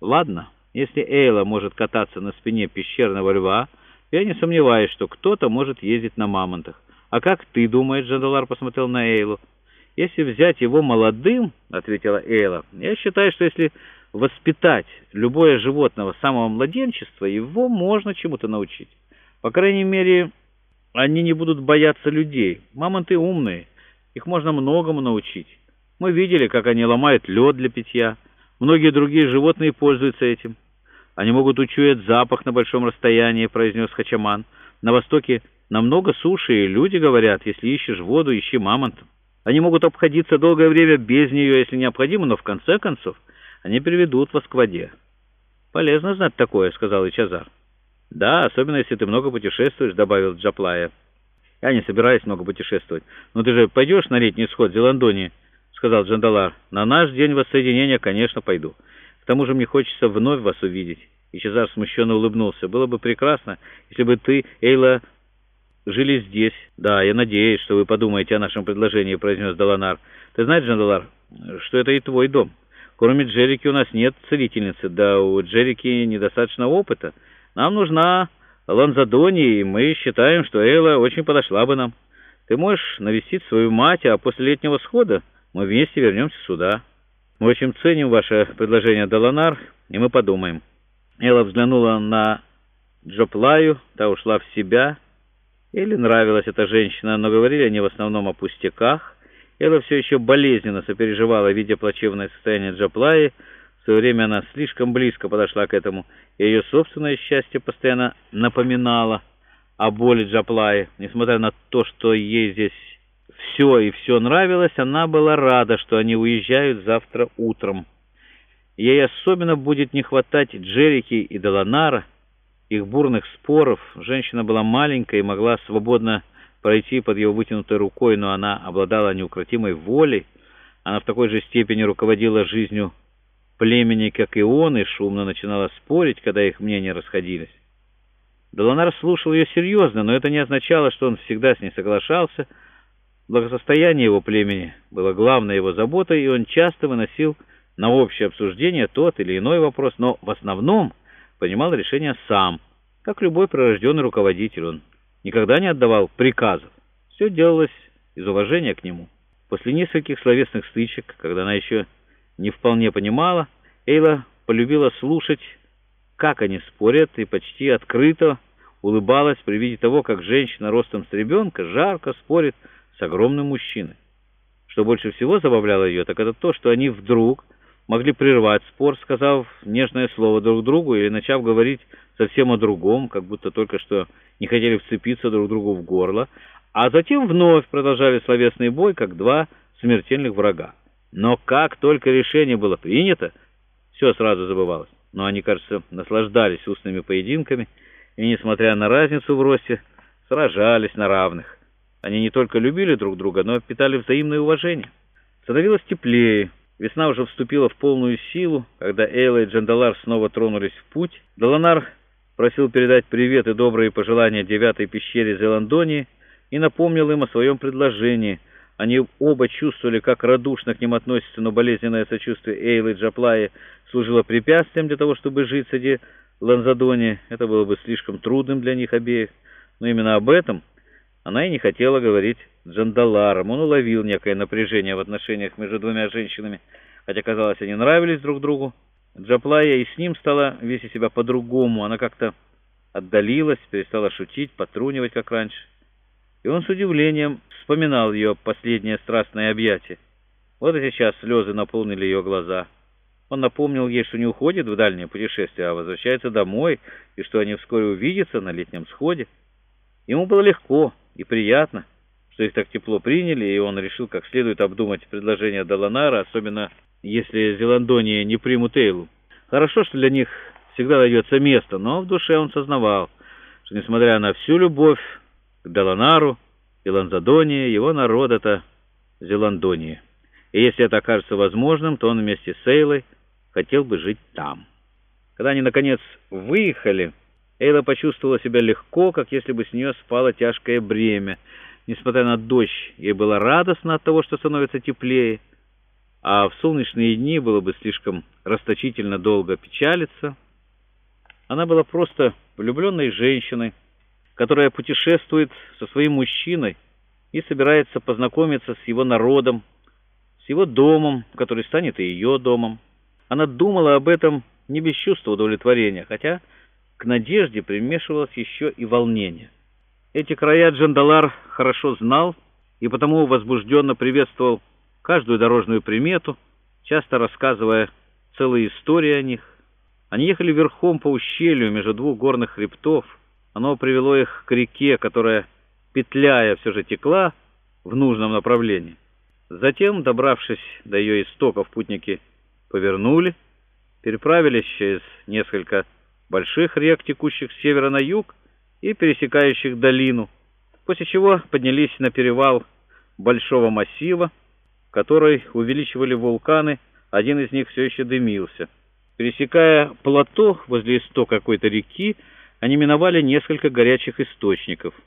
Ладно, если Эйла может кататься на спине пещерного льва, я не сомневаюсь, что кто-то может ездить на мамонтах. А как ты думаешь, Джандалар посмотрел на Эйлу? Если взять его молодым, — ответила Эйла, — я считаю, что если воспитать любое животное с самого младенчества, его можно чему-то научить. По крайней мере, они не будут бояться людей. Мамонты умные, их можно многому научить. Мы видели, как они ломают лед для питья. Многие другие животные пользуются этим. Они могут учуять запах на большом расстоянии, произнес Хачаман. На востоке намного суше, и люди говорят, если ищешь воду, ищи мамонта. Они могут обходиться долгое время без нее, если необходимо, но в конце концов они приведут вас к воде. «Полезно знать такое», — сказал Ичазар. «Да, особенно если ты много путешествуешь», — добавил Джаплая. «Я не собираюсь много путешествовать. Но ты же пойдешь на летний сход в Зеландонии?» — сказал Джандалар. «На наш день воссоединения, конечно, пойду. К тому же мне хочется вновь вас увидеть». Ичазар смущенно улыбнулся. «Было бы прекрасно, если бы ты, Эйла, жили здесь. Да, я надеюсь, что вы подумаете о нашем предложении», — произнес Даланар. «Ты знаешь, Джандалар, что это и твой дом». Кроме Джерики у нас нет целительницы, да у Джерики недостаточно опыта. Нам нужна Ланзадони, и мы считаем, что Эйла очень подошла бы нам. Ты можешь навестить свою мать, а после летнего схода мы вместе вернемся сюда. Мы очень ценим ваше предложение, Даланар, и мы подумаем». Элла взглянула на Джоплаю, та ушла в себя. Или нравилась эта женщина, но говорили они в основном о пустяках. Элла все еще болезненно сопереживала, видя плачевное состояние Джаплаи. В свое время она слишком близко подошла к этому, и ее собственное счастье постоянно напоминало о боли Джаплаи. Несмотря на то, что ей здесь все и все нравилось, она была рада, что они уезжают завтра утром. Ей особенно будет не хватать Джерики и Деланара, их бурных споров. Женщина была маленькая и могла свободно пройти под его вытянутой рукой, но она обладала неукротимой волей. Она в такой же степени руководила жизнью племени, как и он, и шумно начинала спорить, когда их мнения расходились. Долонар слушал ее серьезно, но это не означало, что он всегда с ней соглашался. Благосостояние его племени было главной его заботой, и он часто выносил на общее обсуждение тот или иной вопрос, но в основном принимал решение сам, как любой прирожденный руководитель он никогда не отдавал приказов. Все делалось из уважения к нему. После нескольких словесных стычек, когда она еще не вполне понимала, Эйла полюбила слушать, как они спорят, и почти открыто улыбалась при виде того, как женщина ростом с ребенка жарко спорит с огромным мужчиной. Что больше всего забавляло ее, так это то, что они вдруг могли прервать спор, сказав нежное слово друг другу или начав говорить совсем о другом, как будто только что не хотели вцепиться друг другу в горло, а затем вновь продолжали словесный бой, как два смертельных врага. Но как только решение было принято, все сразу забывалось. Но они, кажется, наслаждались устными поединками, и, несмотря на разницу в росте, сражались на равных. Они не только любили друг друга, но питали взаимное уважение. Становилось теплее, Весна уже вступила в полную силу, когда Эйла и Джандалар снова тронулись в путь. Доланар просил передать привет и добрые пожелания девятой пещере Зеландонии и напомнил им о своем предложении. Они оба чувствовали, как радушно к ним относятся, но болезненное сочувствие Эйлы и Джаплаи служило препятствием для того, чтобы жить среди Ланзадони. Это было бы слишком трудным для них обеих. Но именно об этом она и не хотела говорить Джандаларом. Он уловил некое напряжение в отношениях между двумя женщинами, хотя, казалось, они нравились друг другу. Джаплая и с ним стала вести себя по-другому. Она как-то отдалилась, перестала шутить, потрунивать, как раньше. И он с удивлением вспоминал ее последнее страстное объятие. Вот и сейчас слезы наполнили ее глаза. Он напомнил ей, что не уходит в дальнее путешествие, а возвращается домой, и что они вскоре увидятся на летнем сходе. Ему было легко и приятно, что их так тепло приняли, и он решил как следует обдумать предложение Даланара, особенно если Зеландония не примут Эйлу. Хорошо, что для них всегда найдется место, но в душе он сознавал, что, несмотря на всю любовь к Даланару и Ланзадонии, его народ — это Зеландония. И если это окажется возможным, то он вместе с Эйлой хотел бы жить там. Когда они, наконец, выехали... Эйла почувствовала себя легко, как если бы с нее спало тяжкое бремя. Несмотря на дождь, ей было радостно от того, что становится теплее. а в солнечные дни было бы слишком расточительно долго печалиться. Она была просто влюбленной женщиной, которая путешествует со своим мужчиной и собирается познакомиться с его народом, с его домом, который станет и ее домом. Она думала об этом не без чувства удовлетворения, хотя к надежде примешивалось еще и волнение. Эти края Джандалар хорошо знал и потому возбужденно приветствовал каждую дорожную примету, часто рассказывая целые истории о них. Они ехали верхом по ущелью между двух горных хребтов. Оно привело их к реке, которая, петляя, все же текла в нужном направлении. Затем, добравшись до ее истоков, путники повернули, переправились через несколько больших рек, текущих с севера на юг и пересекающих долину, после чего поднялись на перевал большого массива, который увеличивали вулканы, один из них все еще дымился. Пересекая плато возле истока какой-то реки, они миновали несколько горячих источников –